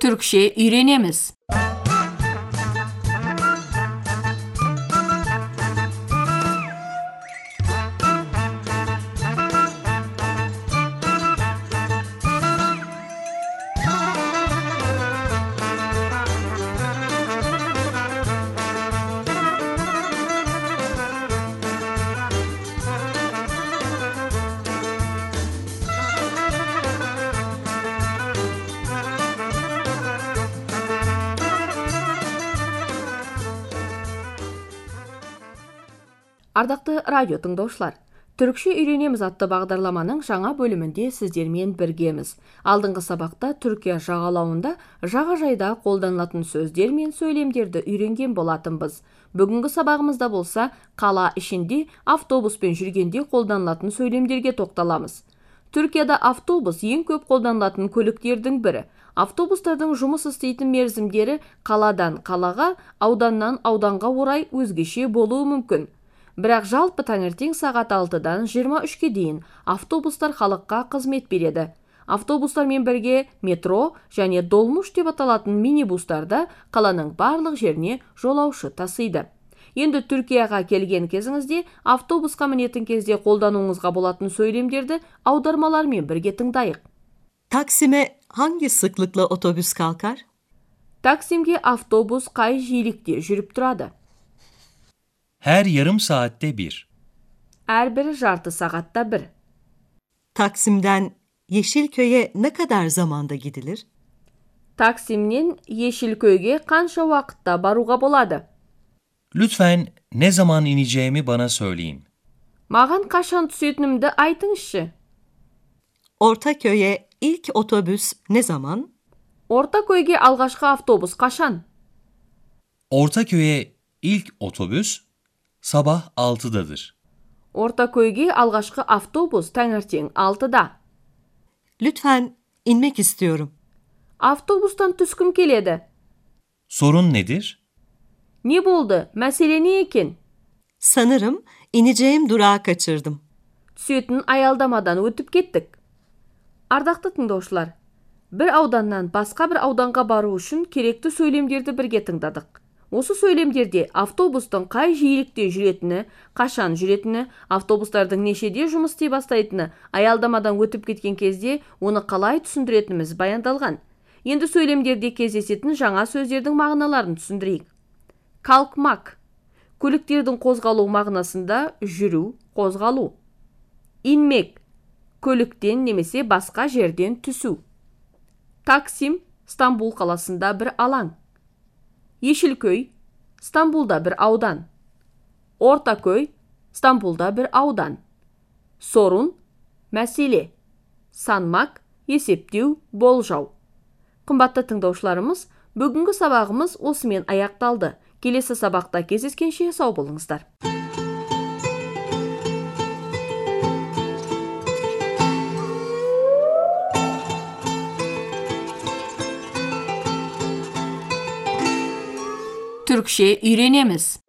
Türkçe öğrenemiz. Ардақты радио тыңдаушылар, Түркше үйренеміз атты бағдарламаның жаңа бөлімінде сіздермен біргеміз. Алдыңғы сабақта Түркия жағалауында жағажайда қолданылатын сөздер мен сөйлемдерді үйренген болатынбыз. Бүгінгі сабағымызда болса, қала ішінде автобуспен жүргенде қолданылатын сөйлемдерге тоқталамыз. Түркияда автобус ең көп қолданылатын көліктердің бірі. Автобустардың жұмыс істейтін мерзімдері қаладан қалаға, ауданнан ауданға орай өзгеше болуы мүмкін бірақ жалпы таңертең сағат 6-дан 23-ке дейін автобустар халыққа қызмет береді. Автобустармен бірге метро және долмуш деп аталатын минибустарда қаланың барлық жеріне жолаушы тасиды. Енді түркияға келген кезіңізде автобусқа мінетін кезде қолдануыңызға болатын сөйлемдерді аудармалармен бірге тыңдайық. Taksim'e hangi sıklıkla otobüs kalkar? таксимге автобус қай жиілікте жүріп тұрады? Her yarım saatte bir. Her bir jartı saatte bir. Taksim'den Yeşilköy'e ne kadar zamanda gidilir? Taksim'den Yeşilköy'e kanşa vakitte baruga boladı? Lütfen ne zaman ineceğimi bana söyleyin. Mağan kaşan tüsüytünümde aytın işi. Ortaköy'e ilk otobüs ne zaman? Ortaköy'e algaşka avtobus kaşan? Ortaköy'e ilk otobüs sabah 6'dadır. ортакөйге алғашқы автобус таңертең алтыда Lütfen inmek istiyorum. автобустан түскім келеді Sorun nedir? не болды мәселе не екен Sanırım ineceğim durağı kaçırdım. түсетін аялдамадан өтіп кеттік ардақты тыңдаушылар бір ауданнан басқа бір ауданға бару үшін керекті сөйлемдерді бірге тыңдадық осы сөйлемдерде автобустың қай жиілікте жүретіні қашан жүретіні автобустардың нешеде жұмыс істей бастайтыны аялдамадан өтіп кеткен кезде оны қалай түсіндіретініміз баяндалған. Енді сөйлемдерде кездесетін жаңа сөздердің мағыналарын түсіндірейік. Калкмак көліктердің қозғалу мағынасында жүру қозғалу. Инмек көліктен немесе басқа жерден түсу. Таксим стамбул қаласында бір алаң. Ешілкөй стамбулда бір аудан ортакөй стамбулда бір аудан сорун мәселе санмак есептеу болжау қымбатты тыңдаушыларымыз бүгінгі сабағымыз осымен аяқталды келесі сабақта кездескенше сау болыңыздар Türkçe öğrenemiz.